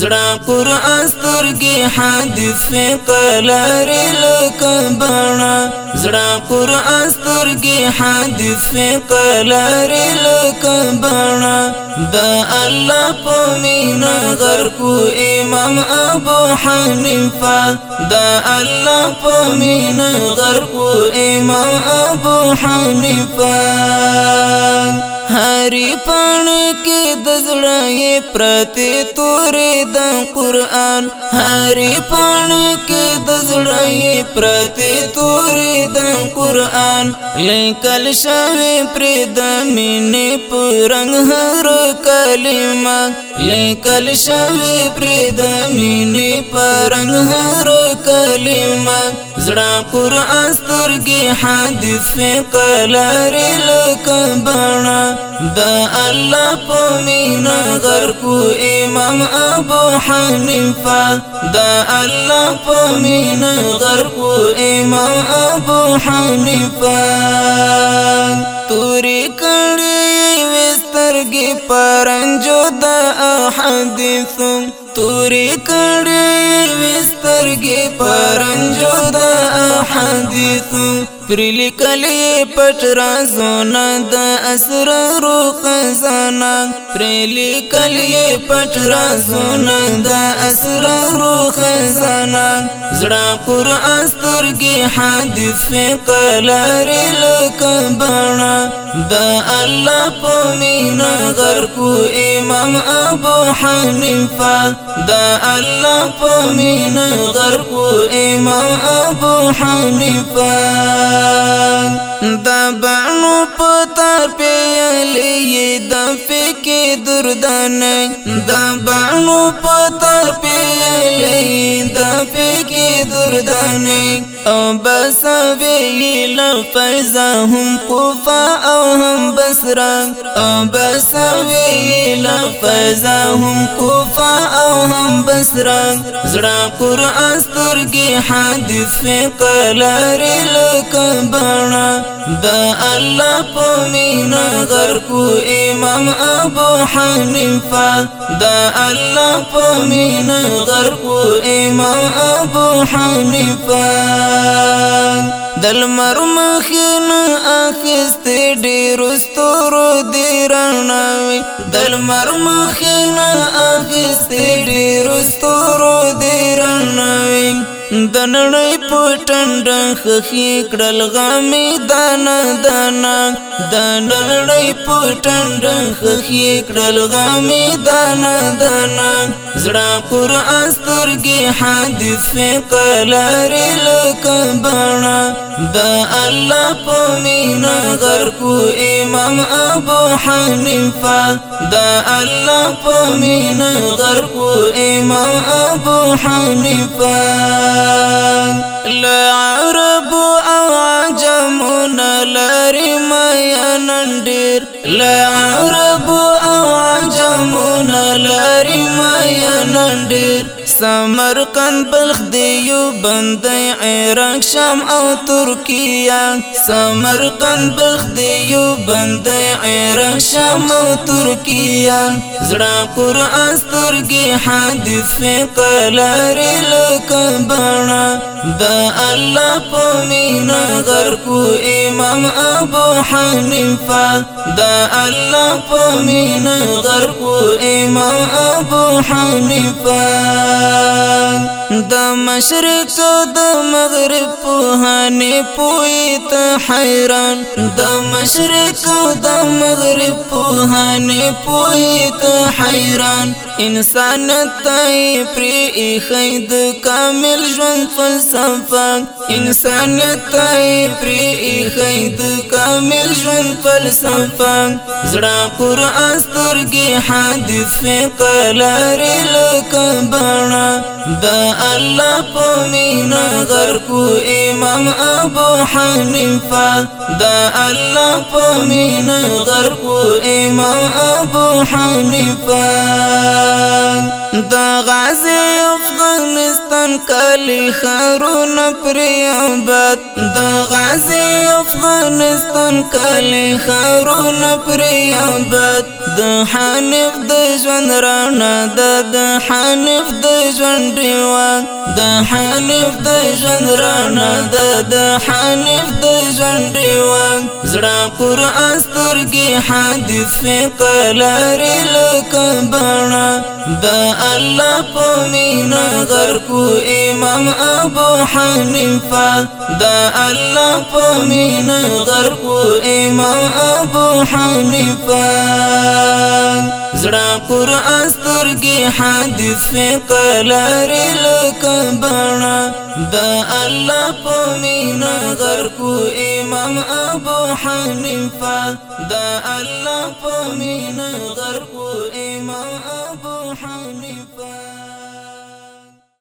زړه قران سترګې حدیث فقلر لکبنا زړه قران سترګې حدیث فقلر لکبنا د الله په مینا غر کو امام ابو حنیفه د الله په مینا غر کو امام ابو حنیفه هری پړ کې د زړه پرتی تورې د قران هری پړ کې د زړه پرتی تورې د قران لیکل شوی پر د مینې پرنګ هر کلمه لیکل شوی پر د مینې پرنګ هر کلمه زړه قران سترګې حدیث کلارې لکه دا الله پمین غر کو امام ابو حنیفه دا الله پمین غر کو امام ابو حنیفه تورې کړي وسترګې پرنجو د احادیث تورې کړي وسترګې پرنجو د احادیث پر لیکلې پټ رازونه د اسرار خزانه پر لیکلې پټ رازونه د اسرار خزانه زړه قران سترګې حدیث فقه لري لکه بڼه د الله په مینا غر کو امام ابو حنیفه د الله په مینا غر کو امام ابو حنیفه د بڼو پتر پیلې د فکر دردن د بڼو پتر پیلې د فکر دردن او بس ویل فیضا هم کوفا او هم بصرا او بس ویل فیضا هم کوفا او هم بصرا زړه قران سترګې حادثه کلر لک د الله په مینا غر کو امام ابو حنیفه د الله په مینا غر کو امام ابو حنیفه دل مرمخین اخست ډیر استور دیرنوي دل مرمخین اخست ډیر استور دیرنوي د نړۍ په ټنډ خخي کړل غمې دانا دانا د نړۍ په ټنډ خخي کړل غمې دانا دانا زړه قران سترګې حادثه کلارې لکه بڼه دا الله پمینا غر کو امام ابو حنیفه دا الله پمینا غر کو امام ابو حنیفه لعرب او عجمون لري ما لا لعرب او عجمون لري ما سمرقند بلخ دیو بندي عراق شام او ترکیه سمرقند بلخ دیو بندي عراق شام او ترکیه زړه قران سترګي حدیث کلار لک بنا د الله په مینا غر کو امام ابو حنیفه د الله په مینا غر کو امام حنيفا د مشرق د مغرب په هنه پوي ته حیران د مشرق د مغرب په هنه پوي ته حیران انسان ته پری خید کامل ژوند فلسفه انسان ته پری خید کامل ژوند فلسفه زړه قران سترګې حادثه کلارې لکه بڼه د الله په مینا امام ابو حنیفه دا الله امام ابو دا غازی افغانستان کلی خارون پر یابد دا غازی افغانستان کلی خارون پر یابد د حنیف د ژوند رڼا د حنیف د ژوند دیوان د حنیف د ژوند رانا د د حنیف د ژوند دیوان زړه قران سترګې حدیث فقه لري لکه بڼه د الله په مینا غر کو امام ابو حنیفه د الله په مینا غر کو امام ابو حنیفه زړه قران سترګې حدیث فکر لري لکه بڼه د الله په مینا غر کو امام ابو حنیفه د الله په مینا غر کو امام ابو حنیفه